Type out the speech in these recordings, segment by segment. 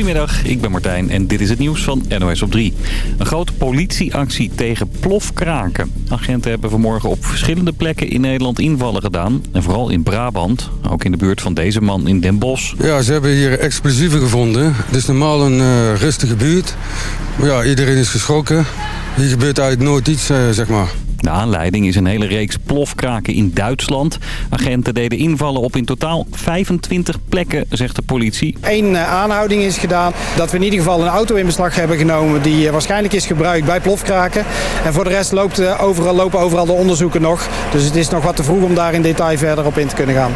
Goedemiddag, ik ben Martijn en dit is het nieuws van NOS op 3. Een grote politieactie tegen plofkraken. Agenten hebben vanmorgen op verschillende plekken in Nederland invallen gedaan. En vooral in Brabant, ook in de buurt van deze man in Den Bosch. Ja, ze hebben hier explosieven gevonden. Het is normaal een uh, rustige buurt. Maar ja, iedereen is geschrokken. Hier gebeurt eigenlijk nooit iets, uh, zeg maar. De aanleiding is een hele reeks plofkraken in Duitsland. Agenten deden invallen op in totaal 25 plekken, zegt de politie. Eén aanhouding is gedaan dat we in ieder geval een auto in beslag hebben genomen... die waarschijnlijk is gebruikt bij plofkraken. En voor de rest loopt overal, lopen overal de onderzoeken nog. Dus het is nog wat te vroeg om daar in detail verder op in te kunnen gaan.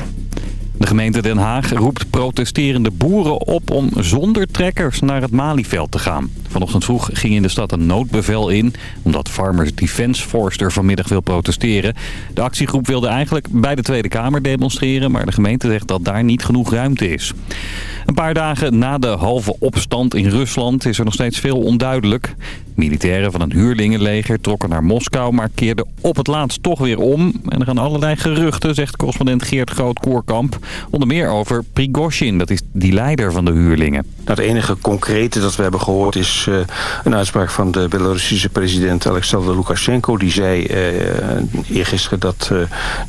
De gemeente Den Haag roept protesterende boeren op om zonder trekkers naar het Malieveld te gaan. Vanochtend vroeg ging in de stad een noodbevel in, omdat Farmers Defence Force er vanmiddag wil protesteren. De actiegroep wilde eigenlijk bij de Tweede Kamer demonstreren, maar de gemeente zegt dat daar niet genoeg ruimte is. Een paar dagen na de halve opstand in Rusland is er nog steeds veel onduidelijk. Militairen van het huurlingenleger trokken naar Moskou, maar keerden op het laatst toch weer om. En er gaan allerlei geruchten, zegt correspondent Geert Groot-Koorkamp. Onder meer over Prigozhin, dat is die leider van de huurlingen. Het enige concrete dat we hebben gehoord is uh, een uitspraak van de Belarussische president Alexander Lukashenko. Die zei uh, eergisteren dat, uh,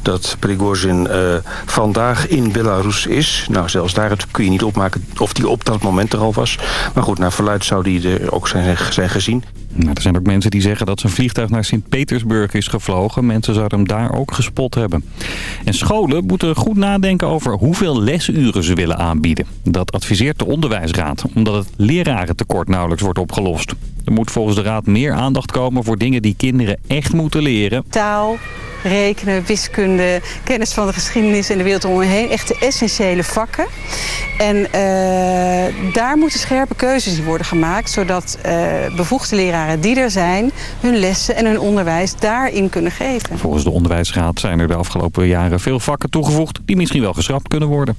dat Prigozhin vandaag in Belarus is. Nou, zelfs daar kun je niet opmaken of die op dat moment er al was. Maar goed, naar verluid zou die er ook zijn, zijn gezien. Nou, er zijn ook mensen die zeggen dat zijn vliegtuig naar Sint-Petersburg is gevlogen. Mensen zouden hem daar ook gespot hebben. En scholen moeten goed nadenken over hoeveel lesuren ze willen aanbieden. Dat adviseert de onderwijsraad, omdat het lerarentekort nauwelijks wordt opgelost. Er moet volgens de raad meer aandacht komen voor dingen die kinderen echt moeten leren. Taal, rekenen, wiskunde, kennis van de geschiedenis en de wereld om me heen. Echt de essentiële vakken. En uh, daar moeten scherpe keuzes in worden gemaakt... zodat uh, bevoegde leraren die er zijn... hun lessen en hun onderwijs daarin kunnen geven. Volgens de Onderwijsraad zijn er de afgelopen jaren veel vakken toegevoegd... die misschien wel geschrapt kunnen worden.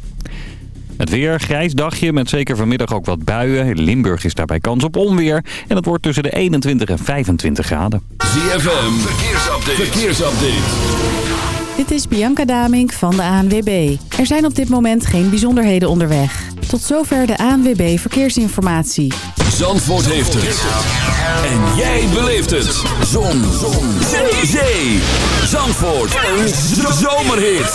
Het weer, grijs dagje met zeker vanmiddag ook wat buien. In Limburg is daarbij kans op onweer. En het wordt tussen de 21 en 25 graden. ZFM, verkeersupdate. verkeersupdate. Dit is Bianca Damink van de ANWB. Er zijn op dit moment geen bijzonderheden onderweg. Tot zover de ANWB Verkeersinformatie. Zandvoort heeft het. En jij beleeft het. Zon. Zon. Zee. Zee. Zandvoort. Een zomerhit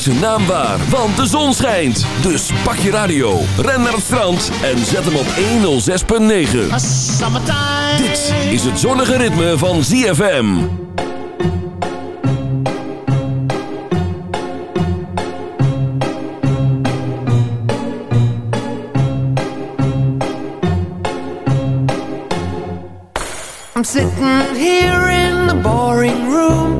zijn naam waar, want de zon schijnt. Dus pak je radio, ren naar het strand en zet hem op 106.9. Dit is het zonnige ritme van ZFM. I'm sitting here in the boring room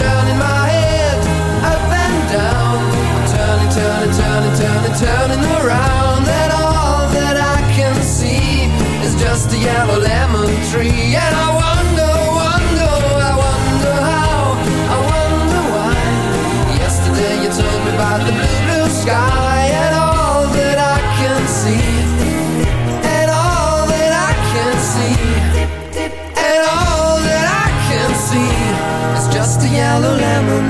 turning my head up and down. I'm turning, turning, turning, turning, turning around. And all that I can see Is just a yellow lemon tree. And I wonder, just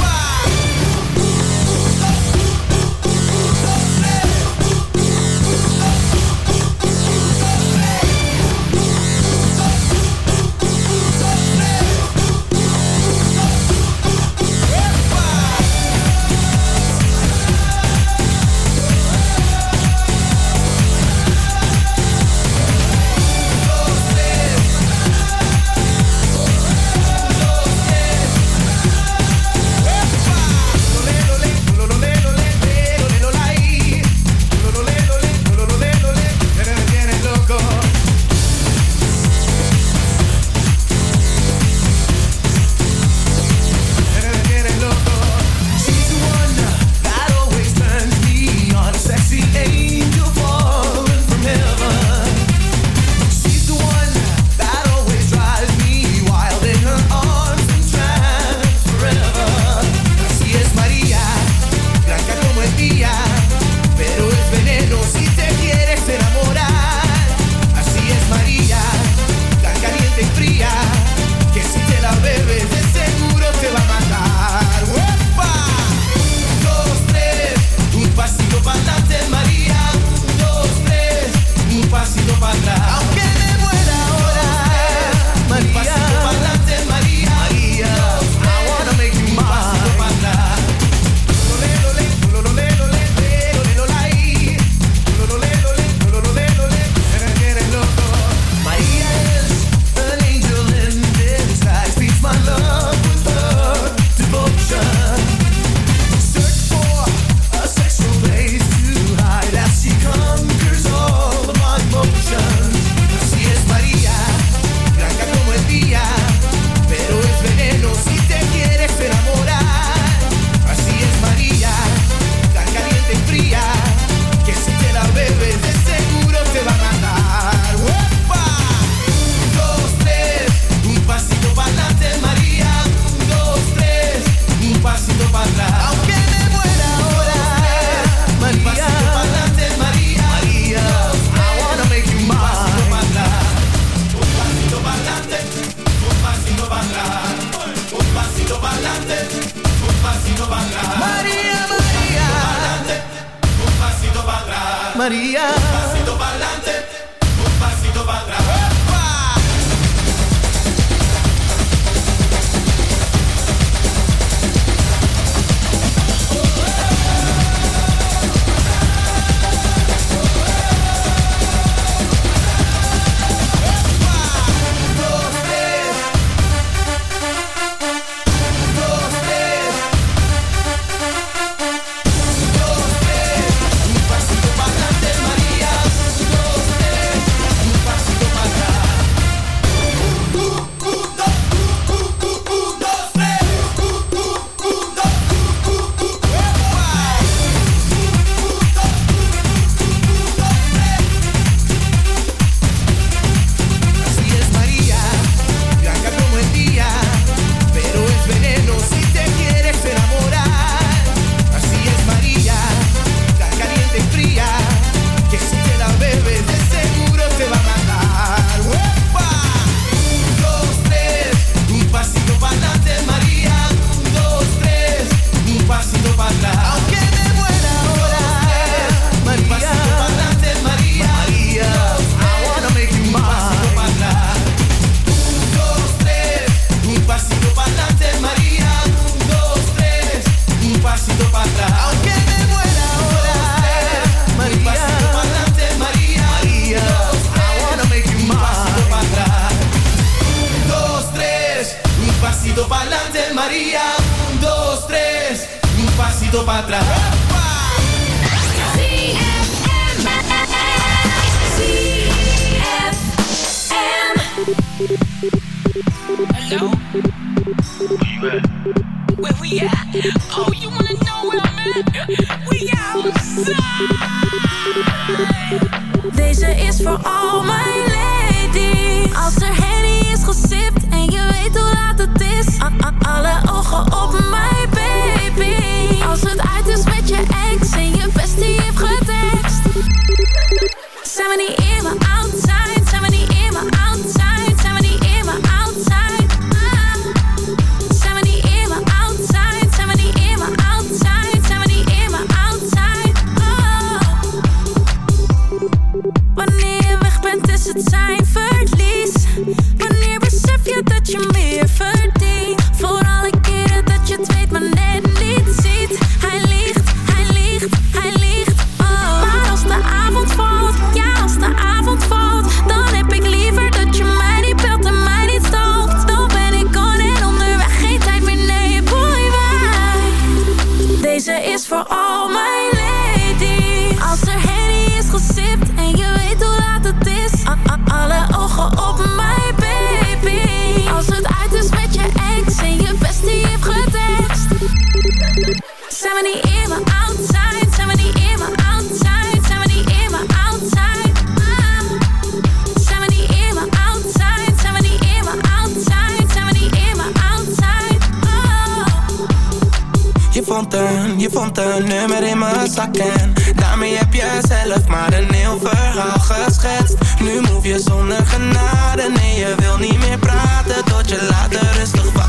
Vond een nummer in mijn zak en Daarmee heb je zelf maar een heel verhaal geschetst. Nu move je zonder genade, nee je wil niet meer praten Tot je later rustig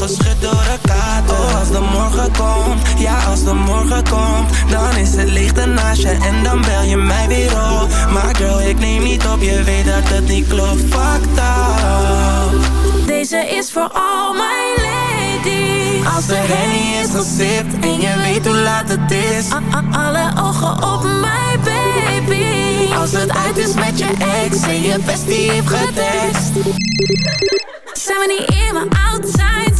geschud door de kater Oh als de morgen komt, ja als de morgen komt Dan is het licht naast je en dan bel je mij weer op. Maar girl ik neem niet op, je weet dat het niet klopt. Fucked up Deze is voor all my ladies. Als de Henny is gesipt en je weet hoe laat het is. A- a- alle ogen op mij, baby. Als het uit is met je ex en je bestie heeft getest 70 in outside,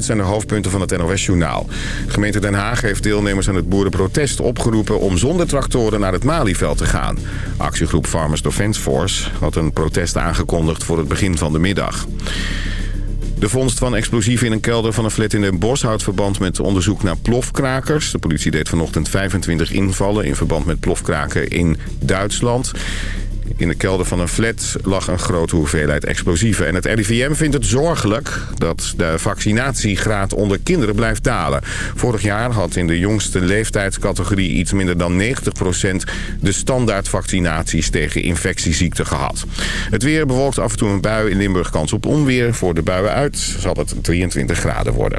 dit zijn de hoofdpunten van het NOS-journaal. Gemeente Den Haag heeft deelnemers aan het boerenprotest opgeroepen... om zonder tractoren naar het Malieveld te gaan. Actiegroep Farmers Defence Force had een protest aangekondigd voor het begin van de middag. De vondst van explosieven in een kelder van een flat in Den Bosch houdt verband met onderzoek naar plofkrakers. De politie deed vanochtend 25 invallen in verband met plofkraken in Duitsland. In de kelder van een flat lag een grote hoeveelheid explosieven. En het RIVM vindt het zorgelijk dat de vaccinatiegraad onder kinderen blijft dalen. Vorig jaar had in de jongste leeftijdscategorie iets minder dan 90% de standaardvaccinaties tegen infectieziekten gehad. Het weer bewolkt af en toe een bui in Limburg kans op onweer. Voor de buien uit zal het 23 graden worden.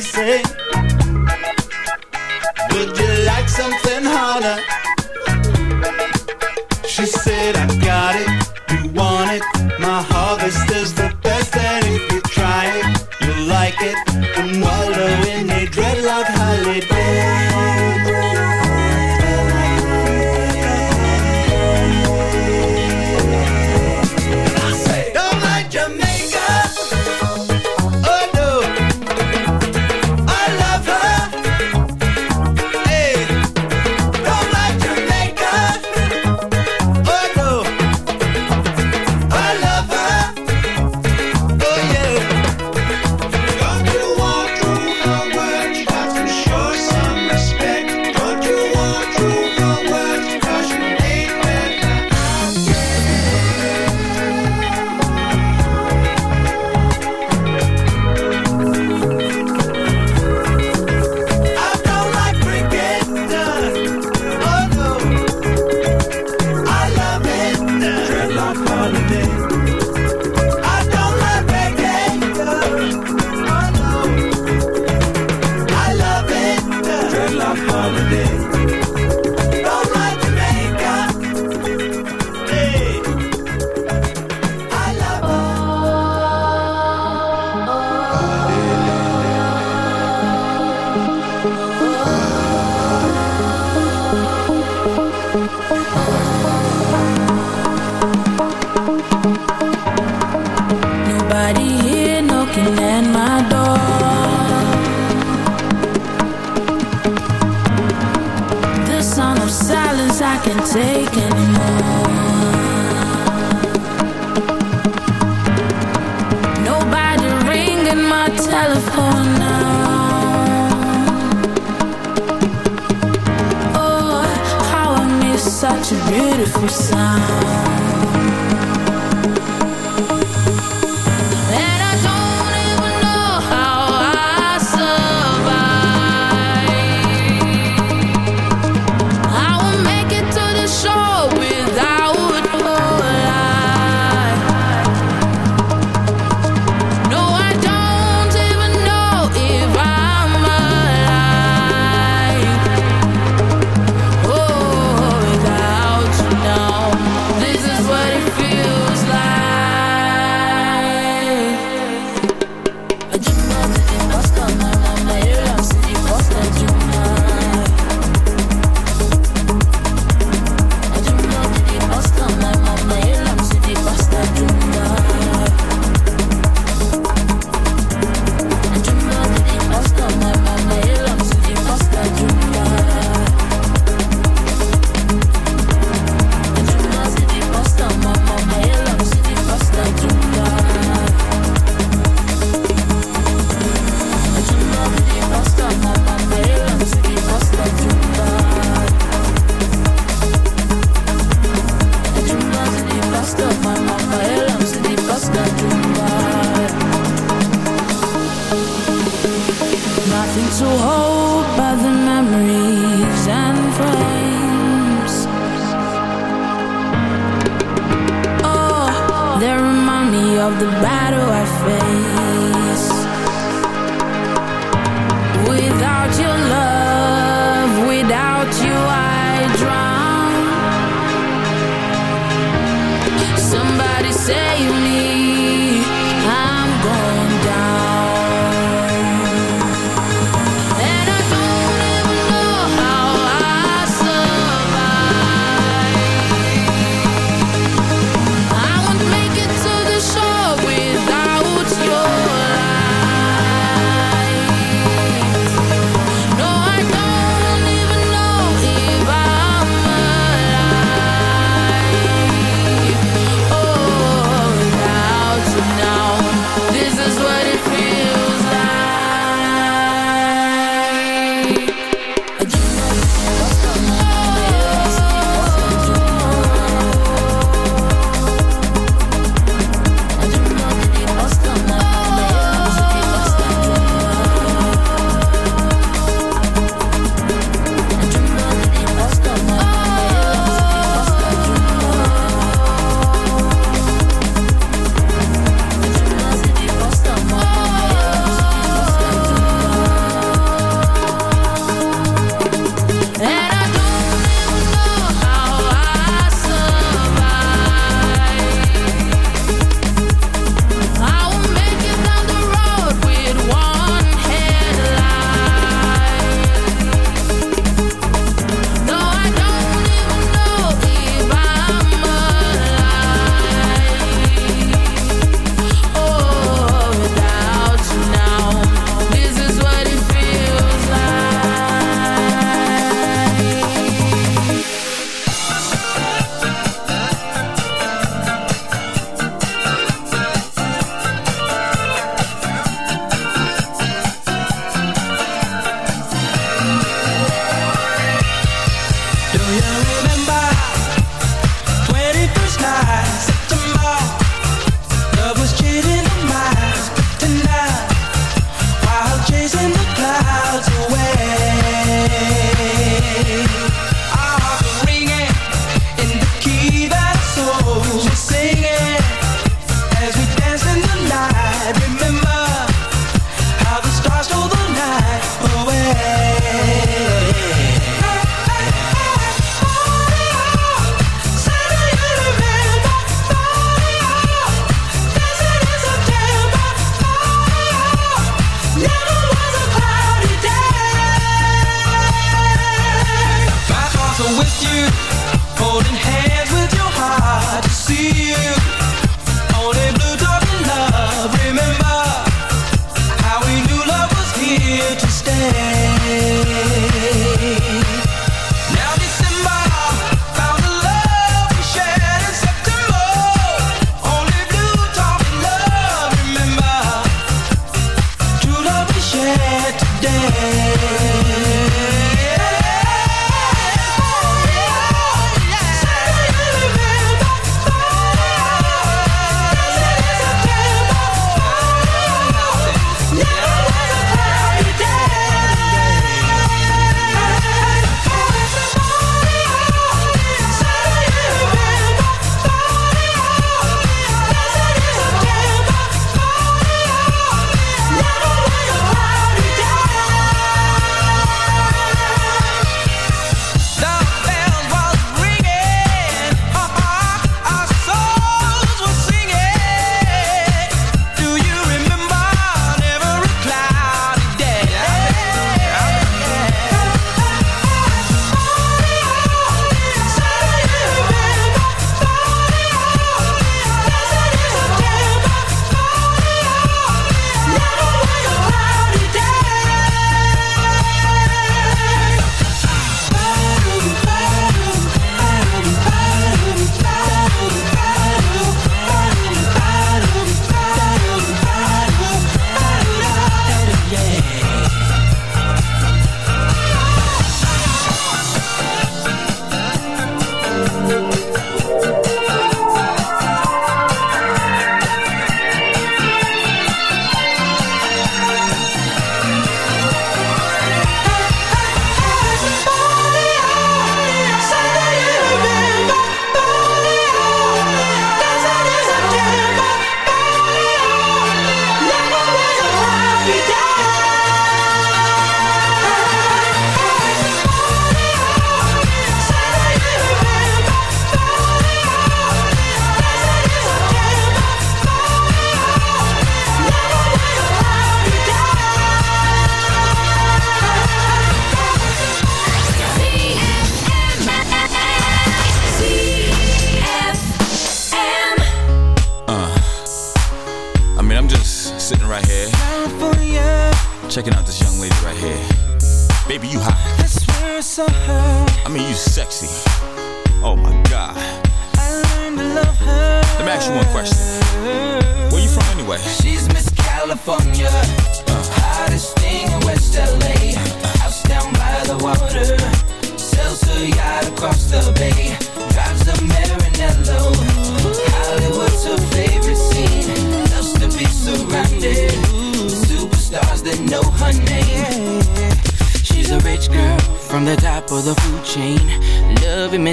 Say,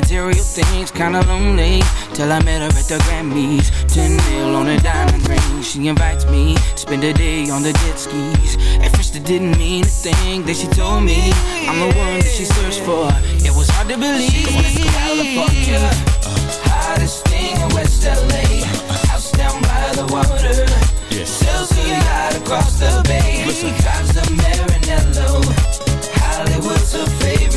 material things, kinda lonely. Till I met her at the Grammys. 10 mil on a diamond ring. She invites me to spend a day on the jet skis. At first, it didn't mean a thing that she told me. I'm the one that she searched for. It was hard to believe. California, uh, hottest thing in West LA. House down by the water. Sells her yacht across the bay. Drives a Maranello. Hollywood's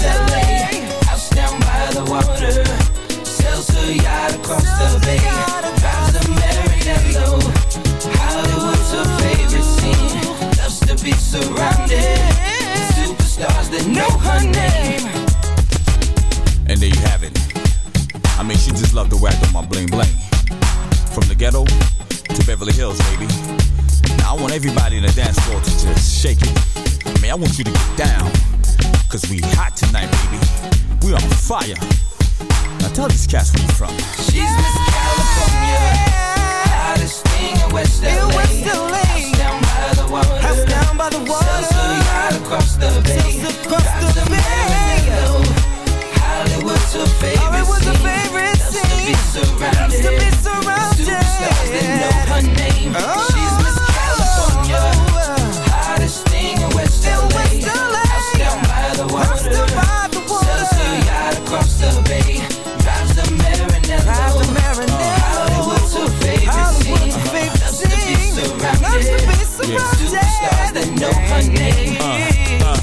Down by the water. Across the. And there you have it. I mean, she just the I do my bling bling. From the ghetto to Beverly Hills, baby. Now I want everybody in the dance floor to just shake it. I mean, I want you to get down. Cause we hot tonight, baby. We on fire. Now tell these cats where you from. She's Miss California. Hottest thing in West LA. House down by the water. House down by the water. Sells her yacht across the bay. Drives a Maranello. Hollywood's her favorite Hollywood's her favorite scene. Loves to be surrounded. Loves to be surrounded. Superstars that know her name. Oh. She's Miss Superstars know her name. Uh,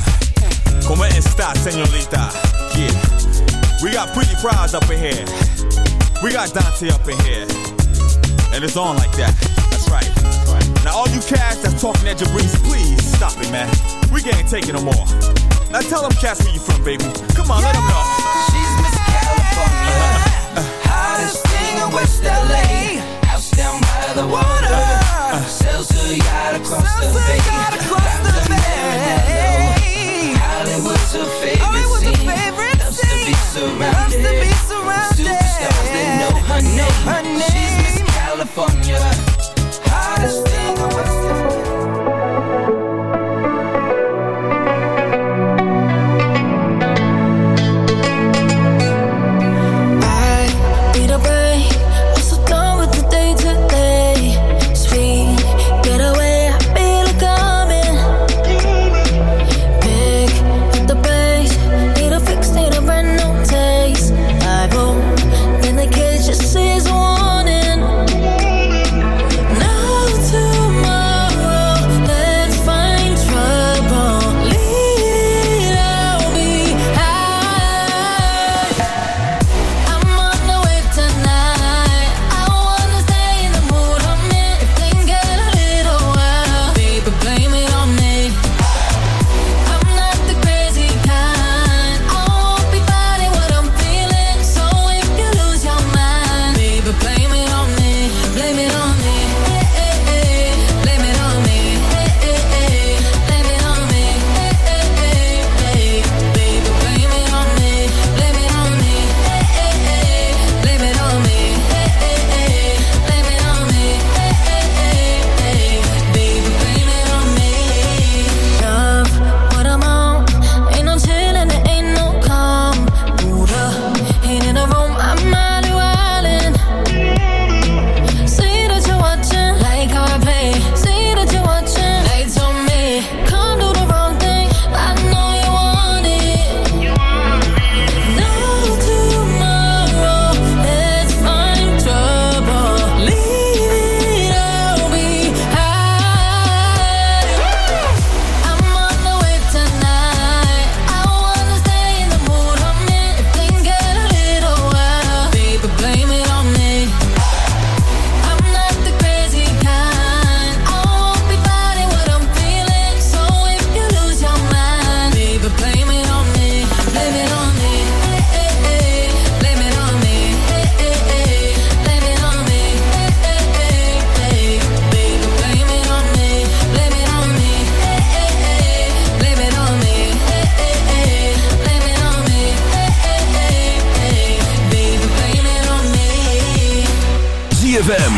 ¿Cómo está, señorita? Yeah. We got pretty prize up in here. We got Dante up in here. And it's on like that. That's right. Now all you cats that's talking at Jabrice, please stop it, man. We can't take it no more. Now tell them cats where you from, baby. Come on, let them know. She's Miss California. Hottest thing in West LA. House down by the water. Sells her yacht across the bay. Drives a Maranello. Hollywood's her favorite scene. Loves to be surrounded. Superstars that know her name. She's Miss California.